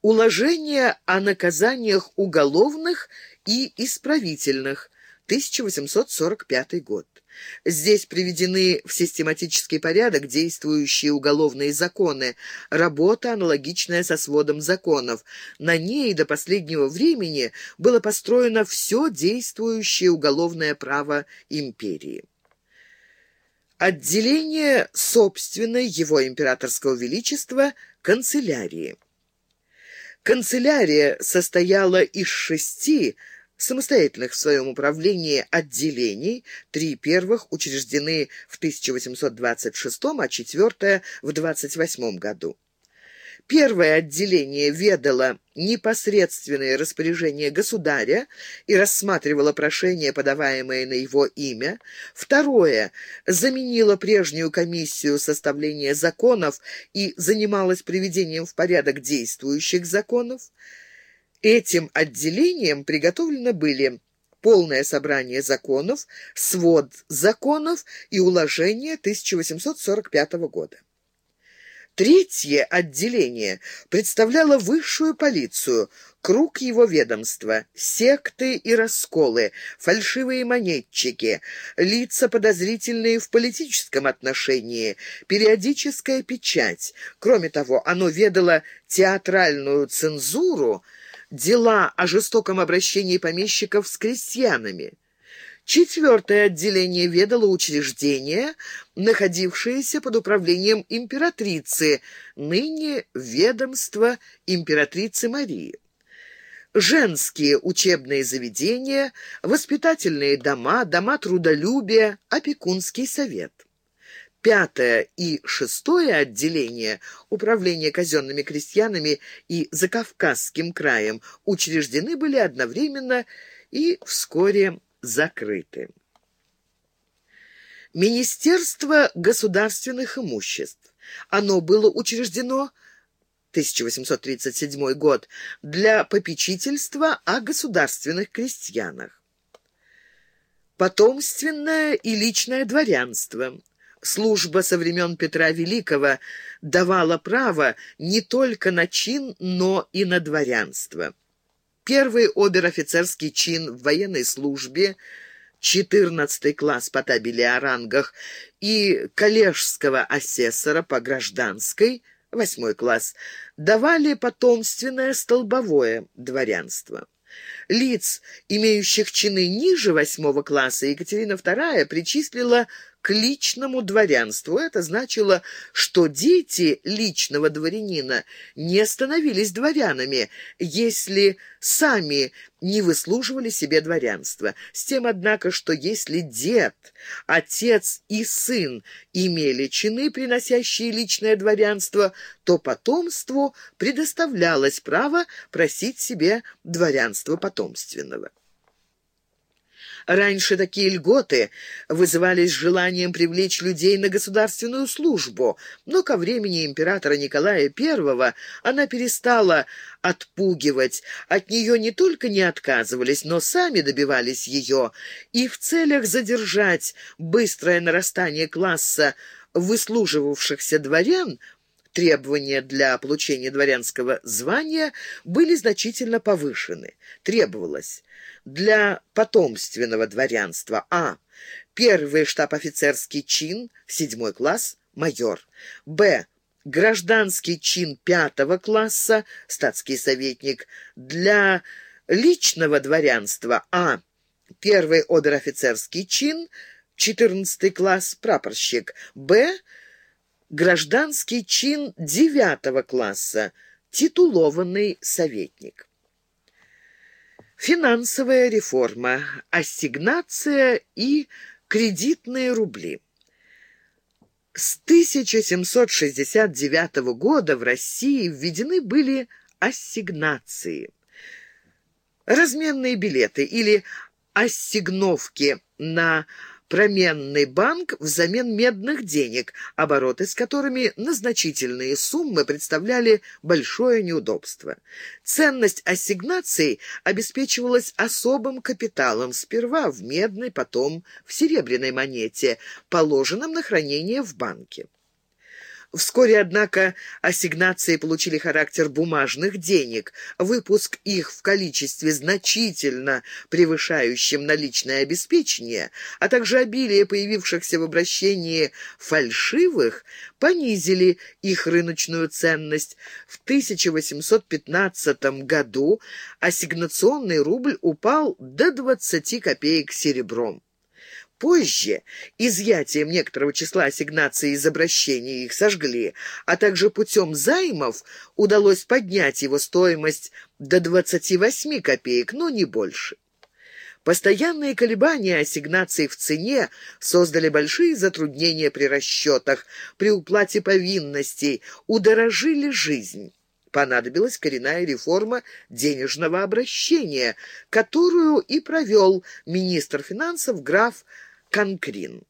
Уложение о наказаниях уголовных и исправительных, 1845 год. Здесь приведены в систематический порядок действующие уголовные законы, работа, аналогичная со сводом законов. На ней до последнего времени было построено все действующее уголовное право империи. Отделение собственной его императорского величества канцелярии. Канцелярия состояла из шести самостоятельных в своем управлении отделений, три первых учреждены в 1826, а четвертое – в 28 году. Первое отделение ведало непосредственные распоряжения государя и рассматривало прошения, подаваемые на его имя. Второе заменило прежнюю комиссию составления законов и занималось приведением в порядок действующих законов. Этим отделением приготовлены были полное собрание законов, свод законов и уложение 1845 года. Третье отделение представляло высшую полицию, круг его ведомства, секты и расколы, фальшивые монетчики, лица подозрительные в политическом отношении, периодическая печать. Кроме того, оно ведало театральную цензуру, дела о жестоком обращении помещиков с крестьянами. Четвертое отделение ведало учреждения, находившиеся под управлением императрицы, ныне ведомство императрицы Марии. Женские учебные заведения, воспитательные дома, дома трудолюбия, опекунский совет. Пятое и шестое отделение управления казенными крестьянами и Закавказским краем учреждены были одновременно и вскоре закрыты. Министерство государственных имуществ. Оно было учреждено 1837 год для попечительства о государственных крестьянах. Потомственное и личное дворянство. Служба со времен Петра Великого давала право не только на чин, но и на дворянство. Первый обер-офицерский чин в военной службе, 14 класс по табели о рангах, и коллежского асессора по гражданской, восьмой класс, давали потомственное столбовое дворянство. Лиц, имеющих чины ниже восьмого класса, Екатерина II причислила к личному дворянству. Это значило, что дети личного дворянина не становились дворянами, если сами не выслуживали себе дворянство. С тем, однако, что если дед, отец и сын имели чины, приносящие личное дворянство, то потомству предоставлялось право просить себе дворянство потомственного. Раньше такие льготы вызывались желанием привлечь людей на государственную службу, но ко времени императора Николая I она перестала отпугивать. От нее не только не отказывались, но сами добивались ее, и в целях задержать быстрое нарастание класса выслуживавшихся дворян требования для получения дворянского звания были значительно повышены. Требовалось для потомственного дворянства а. Первый штаб-офицерский чин, седьмой класс, майор. б. Гражданский чин пятого класса, статский советник. Для личного дворянства а. Первый обер-офицерский чин, четырнадцатый класс, прапорщик. б гражданский чин девятого класса, титулованный советник. Финансовая реформа, ассигнация и кредитные рубли. С 1769 года в России введены были ассигнации. Разменные билеты или ассигновки на променный банк взамен медных денег, обороты с которыми на значительные суммы представляли большое неудобство. Ценность ассигнаций обеспечивалась особым капиталом, сперва в медной, потом в серебряной монете, положенном на хранение в банке. Вскоре, однако, ассигнации получили характер бумажных денег. Выпуск их в количестве значительно превышающем наличное обеспечение, а также обилие появившихся в обращении фальшивых, понизили их рыночную ценность. В 1815 году ассигнационный рубль упал до 20 копеек серебром. Позже изъятием некоторого числа ассигнаций из обращения их сожгли, а также путем займов удалось поднять его стоимость до 28 копеек, но не больше. Постоянные колебания ассигнаций в цене создали большие затруднения при расчетах, при уплате повинностей, удорожили жизнь. Понадобилась коренная реформа денежного обращения, которую и провел министр финансов граф Конкрин.